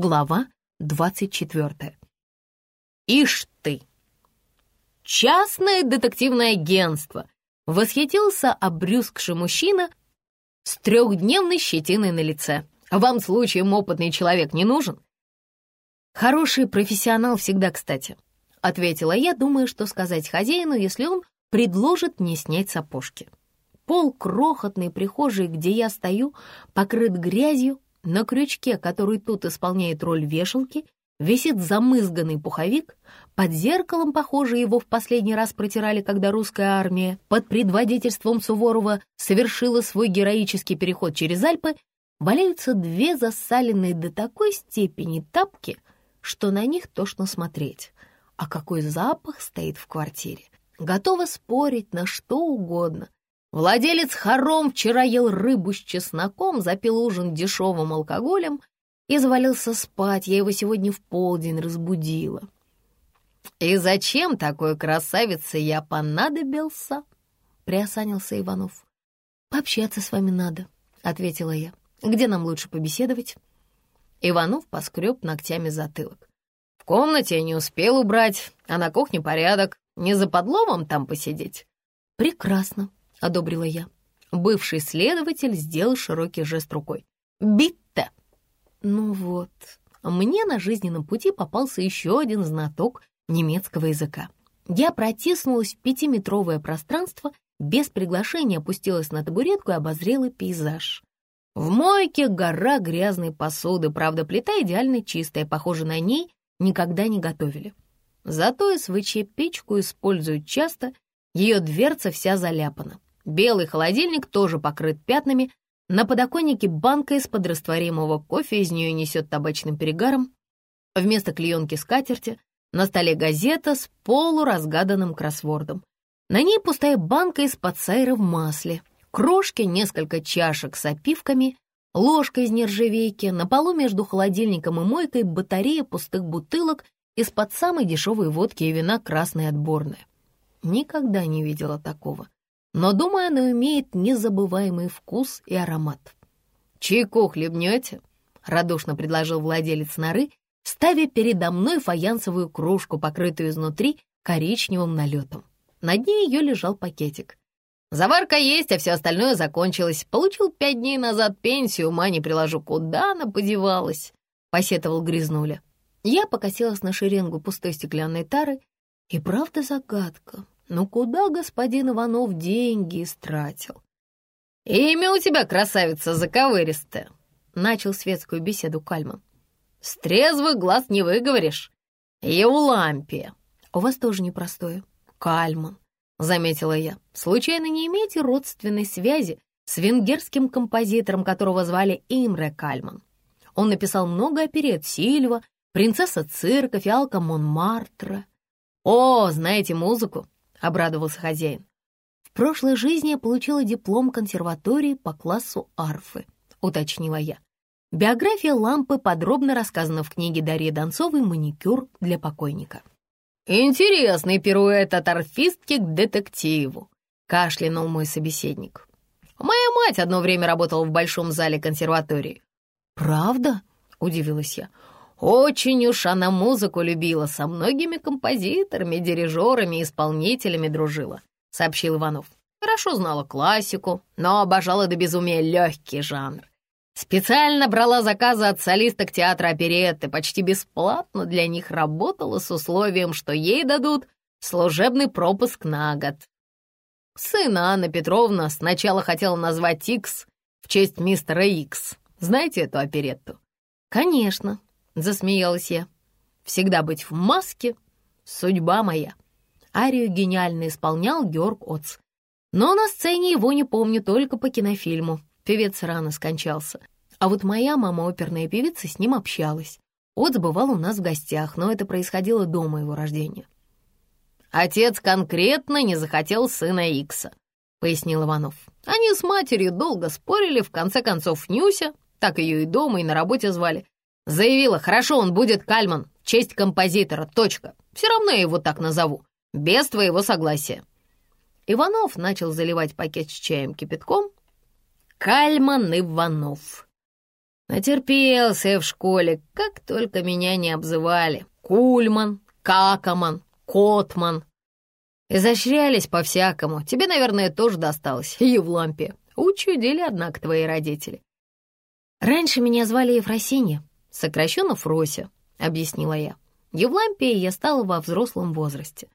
Глава 24. Ишь ты! Частное детективное агентство! Восхитился обрюзгший мужчина с трехдневной щетиной на лице. Вам случаем опытный человек не нужен? Хороший профессионал всегда кстати, ответила я, думая, что сказать хозяину, если он предложит мне снять сапожки. Пол крохотной прихожей, где я стою, покрыт грязью, на крючке, который тут исполняет роль вешалки, висит замызганный пуховик, под зеркалом, похоже, его в последний раз протирали, когда русская армия под предводительством Суворова совершила свой героический переход через Альпы, валяются две засаленные до такой степени тапки, что на них тошно смотреть. А какой запах стоит в квартире! Готова спорить на что угодно, Владелец хором вчера ел рыбу с чесноком, запил ужин дешевым алкоголем и завалился спать. Я его сегодня в полдень разбудила. «И зачем такой красавице я понадобился?» — приосанился Иванов. «Пообщаться с вами надо», — ответила я. «Где нам лучше побеседовать?» Иванов поскреб ногтями затылок. «В комнате я не успел убрать, а на кухне порядок. Не за подломом там посидеть?» «Прекрасно», — одобрила я. Бывший следователь сделал широкий жест рукой. «Битте!» Ну вот, мне на жизненном пути попался еще один знаток немецкого языка. Я протиснулась в пятиметровое пространство, без приглашения опустилась на табуретку и обозрела пейзаж. В мойке гора грязной посуды, правда, плита идеально чистая, похоже, на ней никогда не готовили. Зато СВЧ-печку используют часто, ее дверца вся заляпана. Белый холодильник тоже покрыт пятнами. На подоконнике банка из-под растворимого кофе, из нее несет табачным перегаром. Вместо клеенки скатерти на столе газета с полуразгаданным кроссвордом. На ней пустая банка из-под сайра в масле, крошки, несколько чашек с опивками, ложка из нержавейки, на полу между холодильником и мойкой батарея пустых бутылок из-под самой дешевой водки и вина красной отборная. Никогда не видела такого но, думаю, она имеет незабываемый вкус и аромат. «Чайку хлебнете?» — радушно предложил владелец норы, ставя передо мной фаянсовую кружку, покрытую изнутри коричневым налетом. На дне ее лежал пакетик. «Заварка есть, а все остальное закончилось. Получил пять дней назад пенсию, ума не приложу, куда она подевалась?» — посетовал Грязнуля. Я покосилась на шеренгу пустой стеклянной тары, и правда загадка. Ну куда господин Иванов деньги истратил? «Имя у тебя, красавица, заковыристая!» — начал светскую беседу Кальман. «С трезвых глаз не выговоришь. Еулампия!» «У вас тоже непростое. Кальман», — заметила я. «Случайно не имеете родственной связи с венгерским композитором, которого звали Имре Кальман? Он написал много оперет «Сильва», «Принцесса цирка», «Фиалка Монмартра». «О, знаете музыку? — обрадовался хозяин. «В прошлой жизни я получила диплом консерватории по классу арфы», — уточнила я. Биография лампы подробно рассказана в книге Дарьи Донцовой «Маникюр для покойника». «Интересный пируэт от арфистки к детективу», — кашлянул мой собеседник. «Моя мать одно время работала в большом зале консерватории». «Правда?» — удивилась я. Очень уж она музыку любила, со многими композиторами, дирижерами исполнителями дружила», — сообщил Иванов. «Хорошо знала классику, но обожала до безумия легкий жанр. Специально брала заказы от солисток театра оперетты, почти бесплатно для них работала с условием, что ей дадут служебный пропуск на год. Сына Анна Петровна сначала хотела назвать Икс в честь мистера Икс. Знаете эту оперетту? Конечно, засмеялась я. «Всегда быть в маске — судьба моя». Арию гениально исполнял Георг Оц. Но на сцене его не помню только по кинофильму. Певец рано скончался. А вот моя мама, оперная певица, с ним общалась. Оц бывал у нас в гостях, но это происходило до моего рождения. «Отец конкретно не захотел сына Икса», — пояснил Иванов. «Они с матерью долго спорили, в конце концов Нюся, так ее и дома, и на работе звали, Заявила, хорошо, он будет Кальман, честь композитора, точка. Все равно я его так назову, без твоего согласия. Иванов начал заливать пакет с чаем кипятком. Кальман Иванов. Натерпелся я в школе, как только меня не обзывали. Кульман, Какоман, Котман. Изощрялись по-всякому. Тебе, наверное, тоже досталось, Евлампия. Учудили, однако, твои родители. Раньше меня звали Ефросинья, сокращенно Фрося, объяснила я. Евлампия я стала во взрослом возрасте.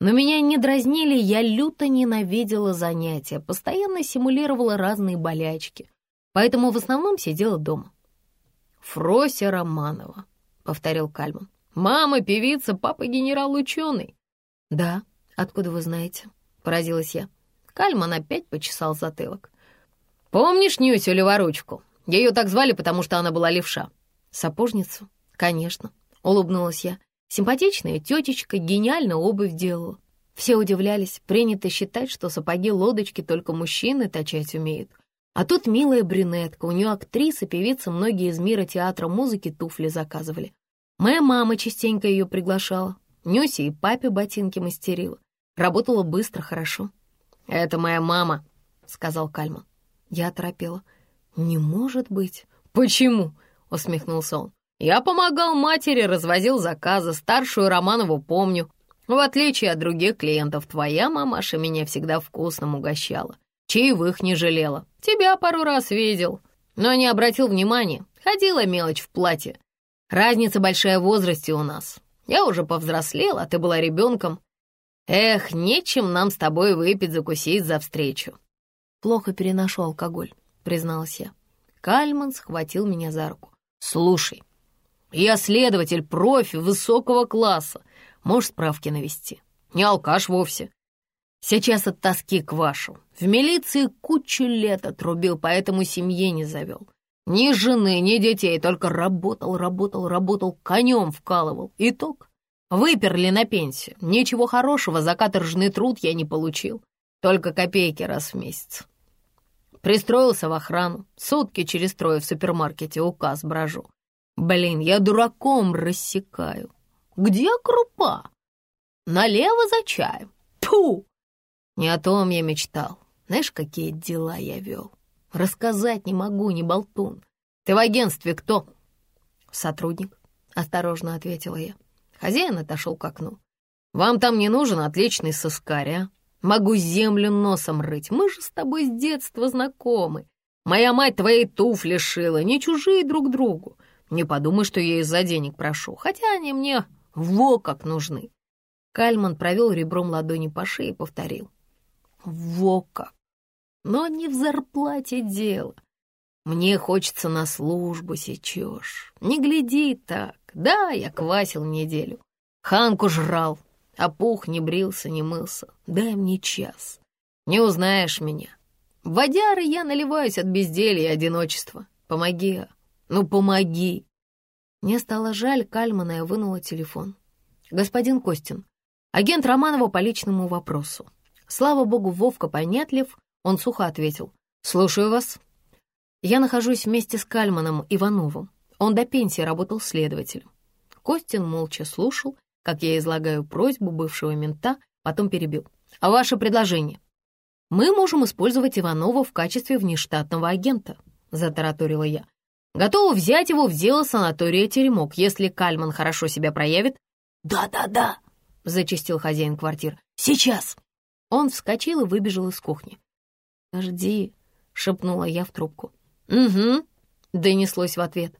Но меня не дразнили, я люто ненавидела занятия, постоянно симулировала разные болячки, поэтому в основном сидела дома. «Фрося Романова», — повторил Кальман. «Мама певица, папа генерал-ученый». «Да, откуда вы знаете?» — поразилась я. Кальман опять почесал затылок. «Помнишь Нюсю Леворучку? Ее так звали, потому что она была левша». «Сапожницу?» «Конечно», — улыбнулась я. Симпатичная тетечка гениально обувь делала. Все удивлялись, принято считать, что сапоги-лодочки только мужчины точать умеют. А тут милая брюнетка, у нее актриса, певица, многие из мира театра музыки туфли заказывали. Моя мама частенько ее приглашала. Нюся и папе ботинки мастерила. Работала быстро, хорошо. «Это моя мама», — сказал Кальман. Я оторопела. «Не может быть». «Почему?» — усмехнулся он. Я помогал матери, развозил заказы, старшую Романову помню. В отличие от других клиентов, твоя мамаша меня всегда вкусным угощала. Чаевых не жалела. Тебя пару раз видел, но не обратил внимания. Ходила мелочь в платье. Разница большая в возрасте у нас. Я уже повзрослела, а ты была ребенком. Эх, нечем нам с тобой выпить, закусить за встречу. Плохо переношу алкоголь, призналась я. Кальман схватил меня за руку. Слушай, я следователь, профи, высокого класса. Можешь справки навести. Не алкаш вовсе. Сейчас от тоски к вашу. В милиции кучу лет отрубил, поэтому семье не завел. Ни жены, ни детей, только работал, работал, работал, конем вкалывал. Итог. Выперли на пенсию. Ничего хорошего за каторжный труд я не получил. Только копейки раз в месяц. Пристроился в охрану. Сутки через трое в супермаркете указ брожу. Блин, я дураком рассекаю. Где крупа? Налево за чаем. Пу! Не о том я мечтал. Знаешь, какие дела я вел? Рассказать не могу, не болтун. Ты в агентстве кто? Сотрудник, осторожно ответила я. Хозяин отошел к окну. Вам там не нужен отличный сыскарь, а? Могу землю носом рыть. Мы же с тобой с детства знакомы. Моя мать твоей туфли шила, не чужие друг другу. Не подумай, что я из-за денег прошу, хотя они мне во как нужны. Кальман провел ребром ладони по шее и повторил. Во как! Но не в зарплате дело. Мне хочется на службу сечешь. Не гляди так. Да, я квасил неделю. Ханку жрал, а пух не брился, не мылся. Дай мне час. Не узнаешь меня. Водяры я наливаюсь от безделья и одиночества. Помоги, а? «Ну, помоги!» Мне стало жаль Кальмана, я вынула телефон. «Господин Костин, агент Романова по личному вопросу». Слава богу, Вовка понятлив, он сухо ответил. «Слушаю вас». «Я нахожусь вместе с Кальманом Ивановым. Он до пенсии работал следователем». Костин молча слушал, как я излагаю просьбу бывшего мента, потом перебил. «А ваше предложение?» «Мы можем использовать Иванова в качестве внештатного агента», — затараторила я. Готова взять его в дело санатория «Теремок», если Кальман хорошо себя проявит. «Да-да-да», — зачастил хозяин квартир. «Сейчас!» Он вскочил и выбежал из кухни. «Жди», — шепнула я в трубку. «Угу», — донеслось в ответ.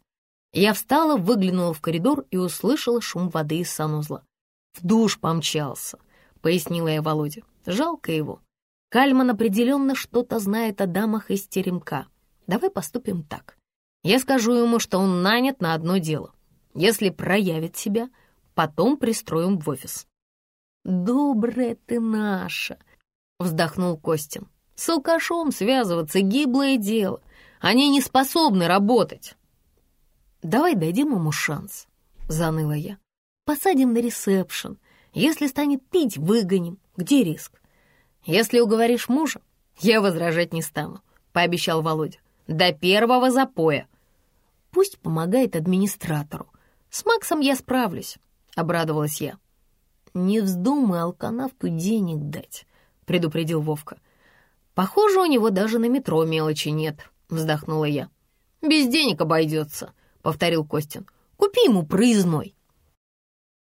Я встала, выглянула в коридор и услышала шум воды из санузла. «В душ помчался», — пояснила я Володе. «Жалко его. Кальман определенно что-то знает о дамах из теремка. Давай поступим так. Я скажу ему, что он нанят на одно дело. Если проявит себя, потом пристроим в офис». «Добрая ты наша!» — вздохнул Костин. «С алкашом связываться — гиблое дело. Они не способны работать». «Давай дадим ему шанс», — заныла я. «Посадим на ресепшн. Если станет пить, выгоним. Где риск?» «Если уговоришь мужа, я возражать не стану», — пообещал Володя. «До первого запоя. Пусть помогает администратору. С Максом я справлюсь», — обрадовалась я. «Не вздумай алканавту денег дать», — предупредил Вовка. «Похоже, у него даже на метро мелочи нет», — вздохнула я. «Без денег обойдется», — повторил Костин. «Купи ему проездной».